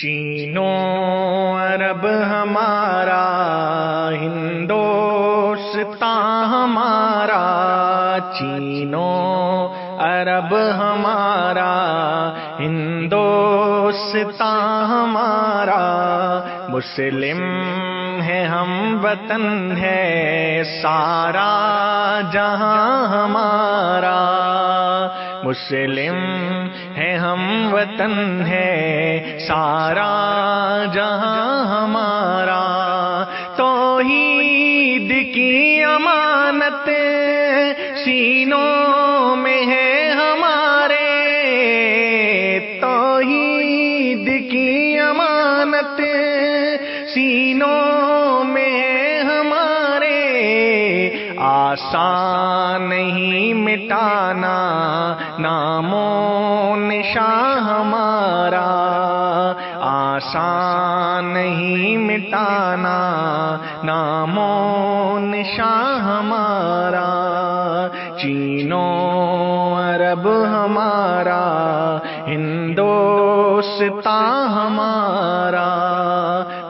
چینو عرب ہمارا ہندوستا ہمارا، چینو عرب ہمارا ہندوستا ہمارا، مسلم ہے ہم وطن ہے، سارا جہاں ہمارا، مسلم ہے ہم وطن ہے، سارا جہاں ہمارا۔ توحید کی امانت سینوں میں ہے ہمارے۔ توحید کی امانت سینوں آسان نہیں مٹانا نامو نشاں ہمارا۔ آسان نہیں مٹانا نامو نشاں ہمارا۔ چینو عرب ہمارا ہندوستا ہمارا۔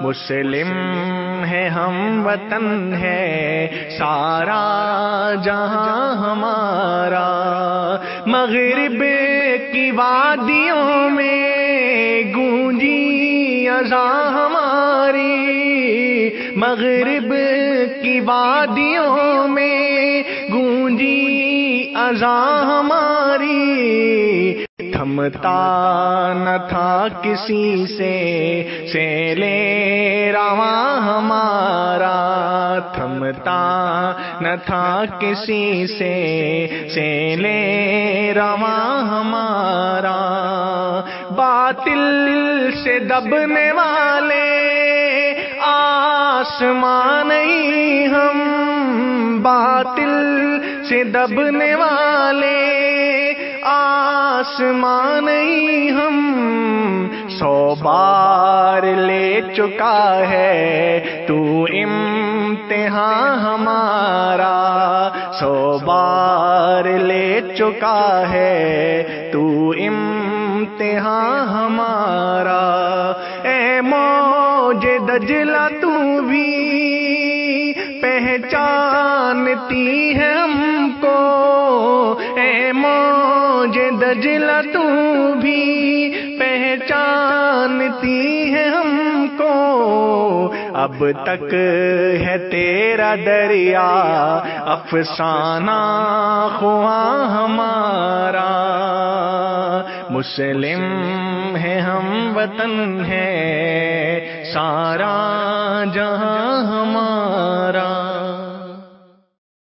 مسلم ہے ہم وطن ہے سارا جہاں ہمارا۔ مغرب کی وادیوں میں گونجی ازا ہماری۔ مغرب کی وادیوں میں گونجی ازا ہماری۔ تھمتا نہ تھا کسی سے سیلے رواں تھمتا نہ تھا کسی سے سیلے رواں ہمارا۔ باطل سے دبنے والے، آسمان نہیں ہم۔ باطل سے دبنے والے، آسمان نہیں ہم۔ سو بار لے چکا ہے۔ تو امتحان ہمارا سو بار لے چکا ہے۔ تو امتحان ہمارا۔ اے موج دجلا تو بھی پہچانتی ہے ہم کو۔ اے موج دجلا تو بھی جانتی ہے ہم کو۔ اب تک ہے تیرا دریا، افسانہ خواہ ہمارا۔ مسلم ہے ہم وطن ہے، سارا جہاں